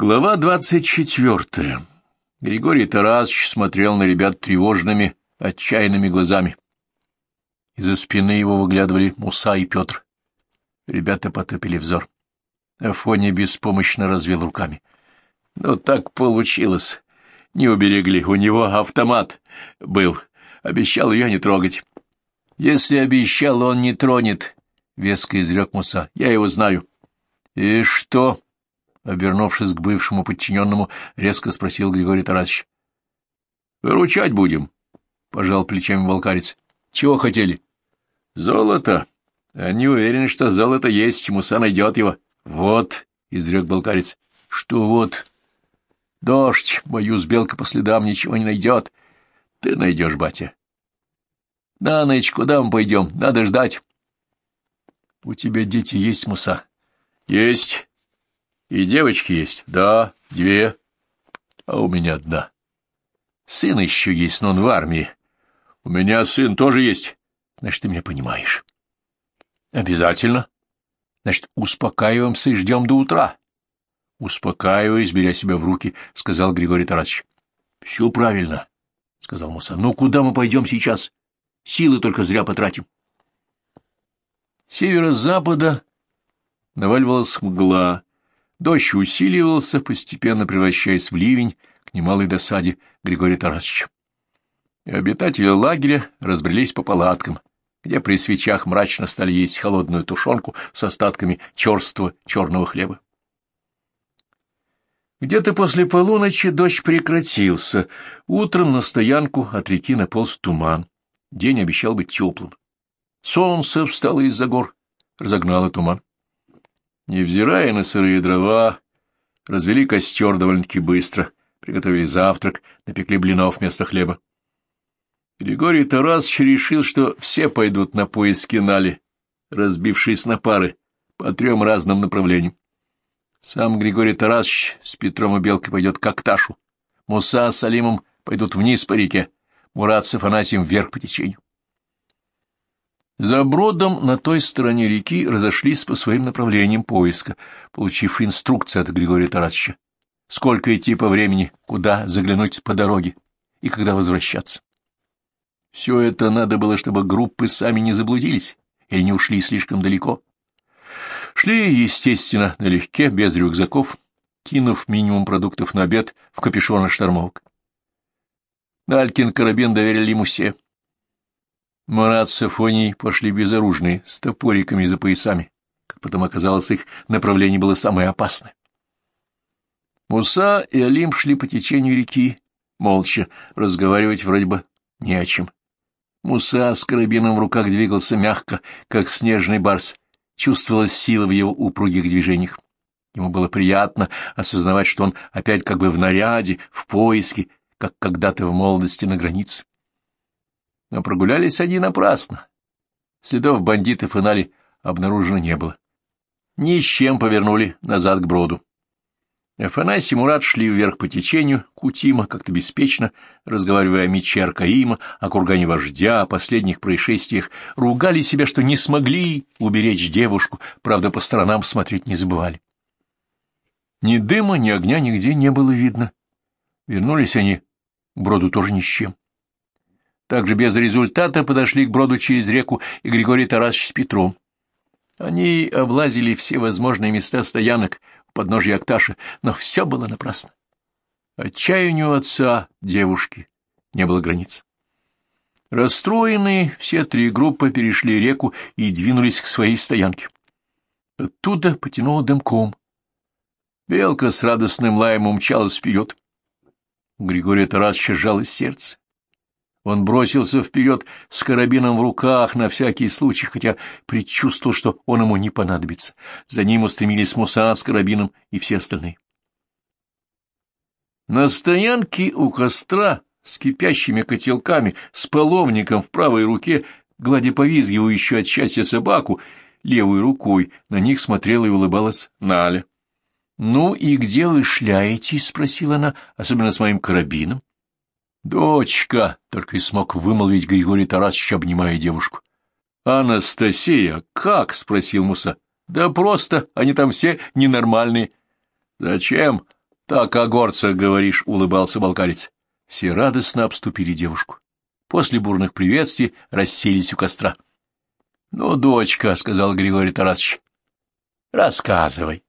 Глава двадцать четвертая. Григорий Тарасович смотрел на ребят тревожными, отчаянными глазами. Из-за спины его выглядывали Муса и Петр. Ребята потопили взор. Афоня беспомощно развел руками. — Ну, так получилось. Не уберегли. У него автомат был. Обещал ее не трогать. — Если обещал, он не тронет, — веско изрек Муса. — Я его знаю. — И что? — обернувшись к бывшему подчиненному, резко спросил Григорий Тарасович. — Выручать будем, — пожал плечами волкарец. — Чего хотели? — Золото. Они уверены, что золото есть, Муса найдет его. — Вот, — изрек волкарец. — Что вот? — Дождь, боюсь, белка по следам ничего не найдет. Ты найдешь, батя. — На ночь куда мы пойдем? Надо ждать. — У тебя дети есть, Муса? — Есть. И девочки есть? Да, две. А у меня одна. Сын еще есть, но он в армии. У меня сын тоже есть. Значит, ты меня понимаешь. Обязательно. Значит, успокаиваемся и ждем до утра. Успокаиваясь, беря себя в руки, сказал Григорий Тарасович. Все правильно, сказал Муса. Ну, куда мы пойдем сейчас? Силы только зря потратим. северо-запада наваливалась мгла, Дождь усиливался, постепенно превращаясь в ливень к немалой досаде Григория Тарасовича. Обитатели лагеря разбрелись по палаткам, где при свечах мрачно стали есть холодную тушенку с остатками черства черного хлеба. Где-то после полуночи дождь прекратился. Утром на стоянку от реки наполз туман. День обещал быть теплым. Солнце встало из-за гор, разогнало туман. Невзирая на сырые дрова, развели костер довольно-таки быстро, приготовили завтрак, напекли блинов вместо хлеба. Григорий Тарасович решил, что все пойдут на поиски Нали, разбившись на пары по трем разным направлениям. Сам Григорий Тарасович с Петром и Белкой пойдет к Акташу, Муса с Алимом пойдут вниз по реке, Мурат с Афанасием вверх по течению. За бродом на той стороне реки разошлись по своим направлениям поиска, получив инструкции от Григория Тарасовича. Сколько идти по времени, куда заглянуть по дороге и когда возвращаться. Все это надо было, чтобы группы сами не заблудились или не ушли слишком далеко. Шли, естественно, налегке, без рюкзаков, кинув минимум продуктов на обед в капюшон штормовок. Далькин карабин доверили ему все — Марат с Афонией пошли безоружные, с топориками за поясами. Как потом оказалось, их направление было самое опасное. Муса и Алим шли по течению реки, молча, разговаривать вроде бы не о чем. Муса с карабином в руках двигался мягко, как снежный барс. Чувствовалась сила в его упругих движениях. Ему было приятно осознавать, что он опять как бы в наряде, в поиске, как когда-то в молодости на границе. Но прогулялись они напрасно. Следов бандитов и Нали обнаружено не было. Ни с чем повернули назад к броду. Афанасий и Мурат шли вверх по течению, кутимо, как-то беспечно, разговаривая о мече Аркаима, о кургане вождя, о последних происшествиях, ругали себя, что не смогли уберечь девушку, правда, по сторонам смотреть не забывали. Ни дыма, ни огня нигде не было видно. Вернулись они к броду тоже ни с чем. Также без результата подошли к броду через реку и Григорий Тарасович с Петром. Они облазили все возможные места стоянок у подножья Акташи, но все было напрасно. Отчаянию отца девушки не было границ. Расстроенные, все три группы перешли реку и двинулись к своей стоянке. Оттуда потянуло дымком. Белка с радостным лаем умчалась вперед. У Григория Тарасовича сжалось сердце. Он бросился вперед с карабином в руках на всякий случай, хотя предчувствовал, что он ему не понадобится. За ним устремились Муса с карабином и все остальные. На стоянке у костра с кипящими котелками, с половником в правой руке, гладя повизгивающую от счастья собаку, левой рукой на них смотрела и улыбалась Наля. — Ну и где вы шляетесь? — спросила она, особенно с моим карабином. «Дочка!» — только и смог вымолвить Григорий Тарасович, обнимая девушку. «Анастасия, как?» — спросил Муса. «Да просто, они там все ненормальные». «Зачем Так о горцах говоришь, — улыбался балкарец. Все радостно обступили девушку. После бурных приветствий расселись у костра. — Ну, дочка, — сказал Григорий Тарасович, — рассказывай.